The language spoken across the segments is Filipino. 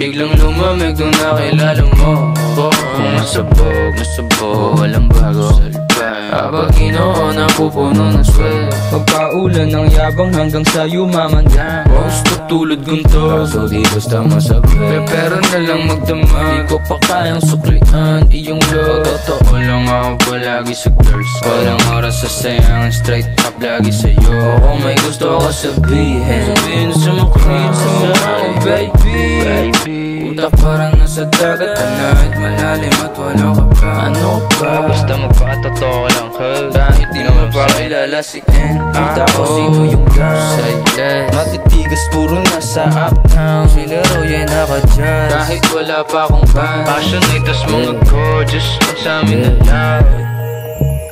Biglang lumamig nung nakilala mo. Kung masabog, masabog Walang bago Habang ginoo na pupuno ng swel Magpaulan ng yabang hanggang sa yumaman Gusto tulad gunto Kaso di basta masabi Pero na lang magdama Di ko pa kayang suklian Iyong love Totoo lang ako palagi sa girls Walang oras sa sayangan Straight up lagi sa'yo. Oo may gusto ako sabihin. Sabihin sa makrit sa mga baby. Baby. Puta parang nasa dagat. Tonight malalim at wala ka pa. Ano ba? Basta magpatotoo Kahit di mo pa kilala si N Kita ko sino yung Silent Matitigas puro nasa uptown Sila Roy ay naka-jazz Kahit wala pa akong band Passionate tas mga gorgeous sa amin na lang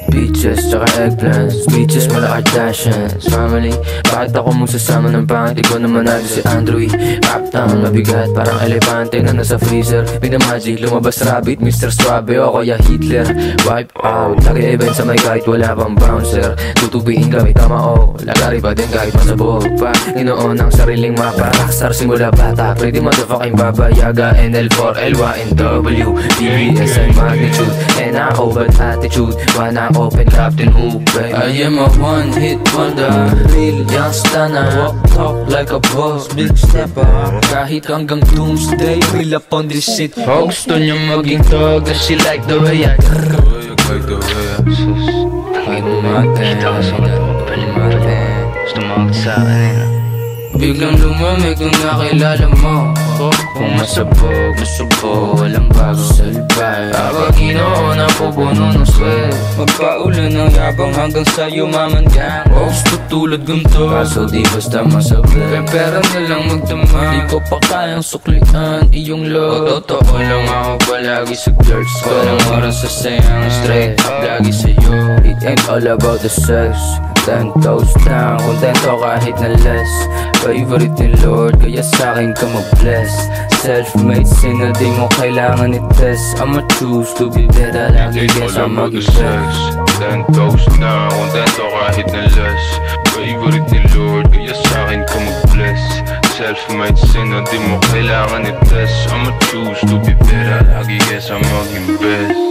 Peaches, tsaka eggplants. Beaches, mala Kardashians Family, bakit ako mong sasama ng pangit Ikaw naman natin si Andrew Uptown, mabigat, parang elepante na nasa freezer. Bigna magic, lumabas rabbit Mr. Suave. O kaya Hitler. Wipe out, nag-event sa may kahit wala pang bouncer. Tutubiin kami tama o Lagari pa din kahit masabog pa. Inoon ang sariling mapa. Rockstar simula bata. Pretty motherfucking baba Yaga, NL4, LYNW DBS and magnitude. NAO bad attitude. Wanna open Captain baby. I am a one hit wonder. Real youngster na Walk talk like a boss. Big stepper. Kahit hanggang doomsday Real up on this shit. Oh gusto niya maging tog And she like the way I Like the way I sus Ay umaten Kita ka sa Umaten Gusto mo sa akin? Biglang lumamig nung nakilala mo. Kung masabog, masabog, walang bago. Salbay. Habang pupuno ng swel Magpaulan ng yabang hanggang sa yumaman gang Gusto tulad gunto Kaso di basta masabi May pera na lang magdama. Di ko pa kayang suklian iyong love. Totoo lang ako palagi sa girls Walang oras sa sayang Straight up lagi sa'yo. It ain't all about the sex. Ten toes down, kontento kahit na less. Favorite ni Lord, kaya sa'kin ka mag-bless self-made Sina di mo oh, kailangan i-test I'ma choose to be better Lagi guess I'm mag-i-sex Ten toast na Kontento kahit na less. Favorite ni Lord Kaya sa'kin ka mag-bless Self-made Sina di mo oh, kailangan i-test I'ma choose to be better Lagi guess I'm mag-invest